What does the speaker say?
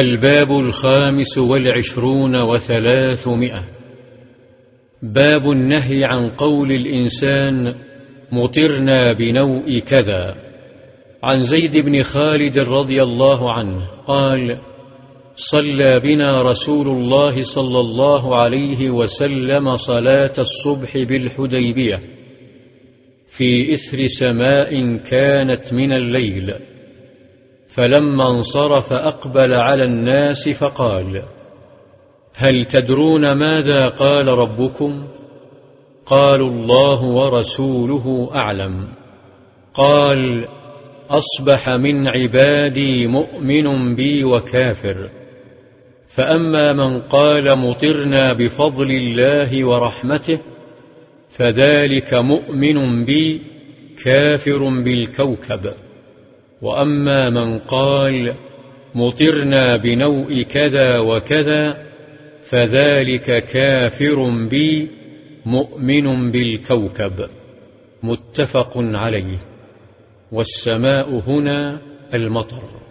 الباب الخامس والعشرون وثلاثمائة. باب النهي عن قول الإنسان مطرنا بنوء كذا. عن زيد بن خالد رضي الله عنه قال صلى بنا رسول الله صلى الله عليه وسلم صلاة الصبح بالحديبية في إثر سماء كانت من الليل. فلما انصرف أقبل على الناس فقال هل تدرون ماذا قال ربكم؟ قالوا الله ورسوله أعلم. قال أصبح من عبادي مؤمن بي وكافر. فأما من قال مطرنا بفضل الله ورحمته فذلك مؤمن بي كافر بالكوكب. وأما من قال مطرنا بنوء كذا وكذا فذلك كافر بي مؤمن بالكوكب متفق عليه والسماء هنا المطر